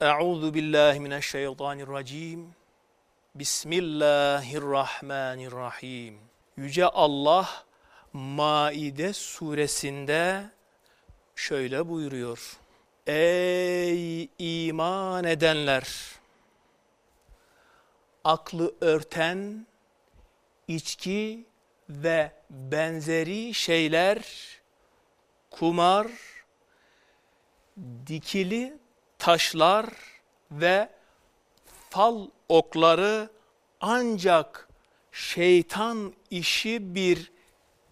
Euzu billahi mineşşeytanirracim. Bismillahirrahmanirrahim. Yüce Allah Maide suresinde şöyle buyuruyor. Ey iman edenler! Aklı örten, içki ve benzeri şeyler, kumar, dikili taşlar ve fal okları ancak şeytan işi bir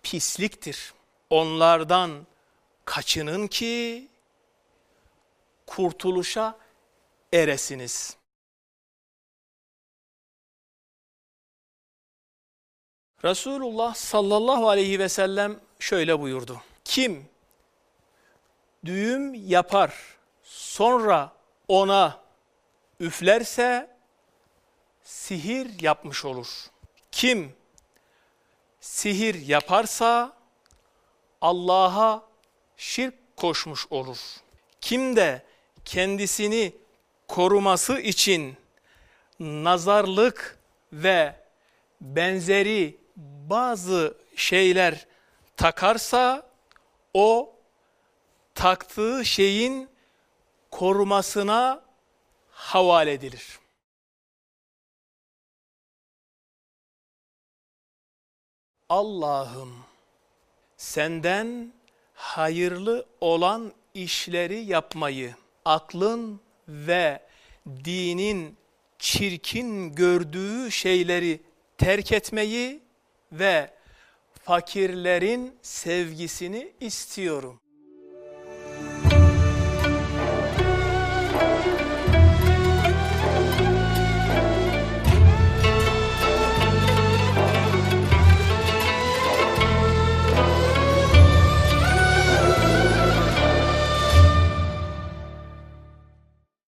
pisliktir. Onlardan kaçının ki kurtuluşa eresiniz. Resulullah sallallahu aleyhi ve sellem şöyle buyurdu. Kim düğüm yapar sonra ona üflerse sihir yapmış olur. Kim sihir yaparsa Allah'a şirk koşmuş olur. Kim de kendisini koruması için nazarlık ve benzeri bazı şeyler takarsa o taktığı şeyin korumasına havale edilir. Allah'ım senden hayırlı olan işleri yapmayı, aklın ve dinin çirkin gördüğü şeyleri terk etmeyi ve fakirlerin sevgisini istiyorum.